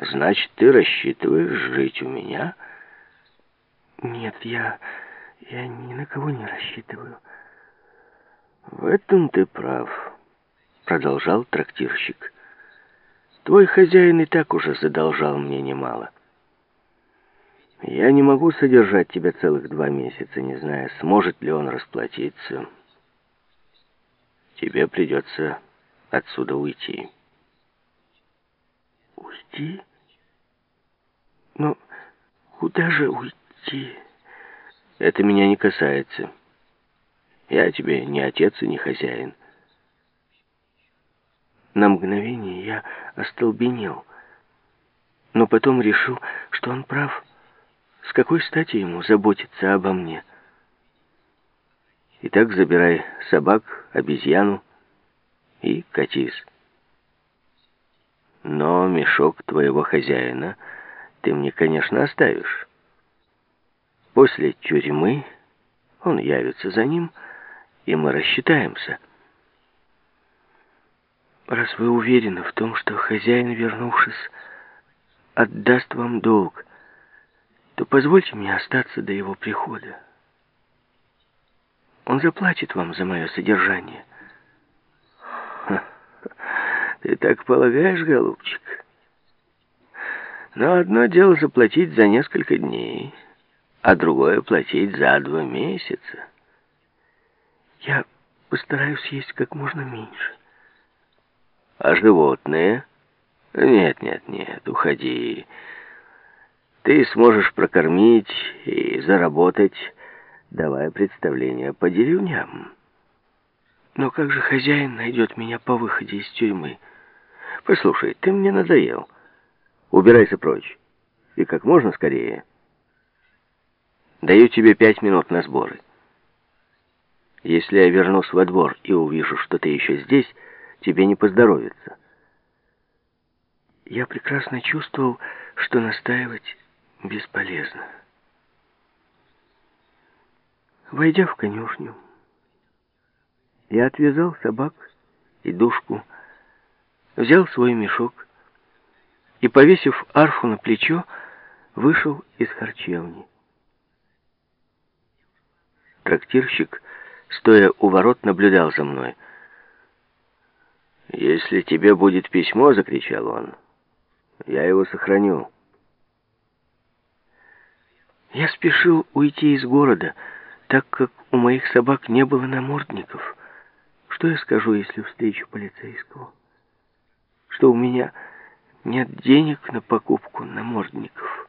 Значит, ты рассчитываешь жить у меня? Нет, я... я ни на кого не рассчитываю. В этом ты прав, продолжал трактирщик. Твой хозяин и так уже задолжал мне немало. Я не могу содержать тебя целых два месяца, не зная, сможет ли он расплатиться. Тебе придется отсюда уйти. Уйти? Но куда же уйти? Это меня не касается. Я тебе не отец и не хозяин. На мгновение я остолбенел, но потом решил, что он прав. С какой стати ему заботиться обо мне? Итак, забирай собак, обезьяну и катись. Но мешок твоего хозяина ты мне, конечно, оставишь. После тюрьмы он явится за ним, и мы рассчитаемся. Раз вы уверены в том, что хозяин, вернувшись, отдаст вам долг, то позвольте мне остаться до его прихода. Он заплатит вам за мое содержание. Ты так полагаешь, голубчик? Но одно дело заплатить за несколько дней, а другое платить за два месяца. Я постараюсь есть как можно меньше. А животные? Нет, нет, нет, уходи. Ты сможешь прокормить и заработать, давая представление по деревням. Но как же хозяин найдет меня по выходе из тюрьмы? Послушай, ты мне надоел. Убирайся прочь. И как можно скорее. Даю тебе пять минут на сборы. Если я вернусь во двор и увижу, что ты еще здесь, тебе не поздоровится. Я прекрасно чувствовал, что настаивать бесполезно. Войдя в конюшню, я отвязал собак и душку, взял свой мешок и, повесив арфу на плечо, вышел из харчевни. Трактирщик, стоя у ворот, наблюдал за мной. «Если тебе будет письмо, — закричал он, — я его сохраню». Я спешил уйти из города, так как у моих собак не было намордников. Что я скажу, если встречу полицейского? Что у меня нет денег на покупку намордников.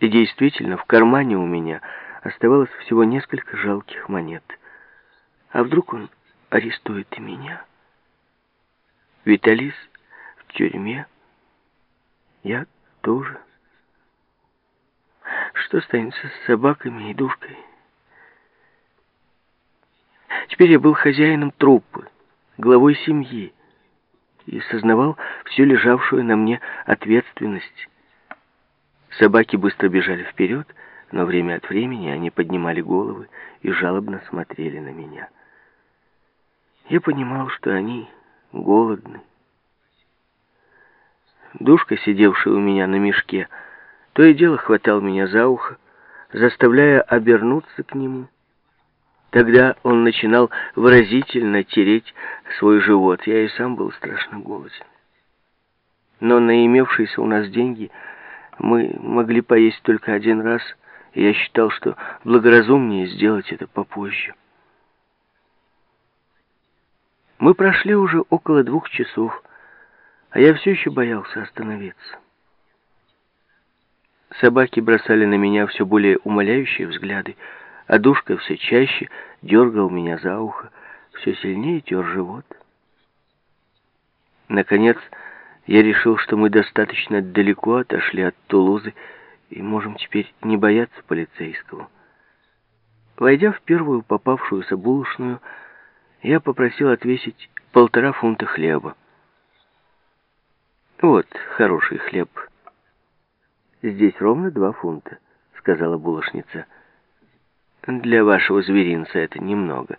И действительно, в кармане у меня оставалось всего несколько жалких монет. А вдруг он арестует и меня? Виталис в тюрьме, я тоже. Что станется с собаками и душкой? Теперь я был хозяином труппы, главой семьи и сознавал всю лежавшую на мне ответственность. Собаки быстро бежали вперед, но время от времени они поднимали головы и жалобно смотрели на меня. Я понимал, что они голодны. Душка, сидевшая у меня на мешке, то и дело хватал меня за ухо, заставляя обернуться к нему. Тогда он начинал выразительно тереть свой живот. Я и сам был страшно голоден. Но на имевшиеся у нас деньги мы могли поесть только один раз, и я считал, что благоразумнее сделать это попозже. Мы прошли уже около двух часов, а я все еще боялся остановиться. Собаки бросали на меня все более умоляющие взгляды, а душка все чаще дергал меня за ухо, все сильнее тер живот. Наконец, я решил, что мы достаточно далеко отошли от Тулузы и можем теперь не бояться полицейского. Войдя в первую попавшуюся булочную, я попросил отвесить полтора фунта хлеба. «Вот хороший хлеб. Здесь ровно два фунта», — сказала булочница. Для вашего зверинца это немного.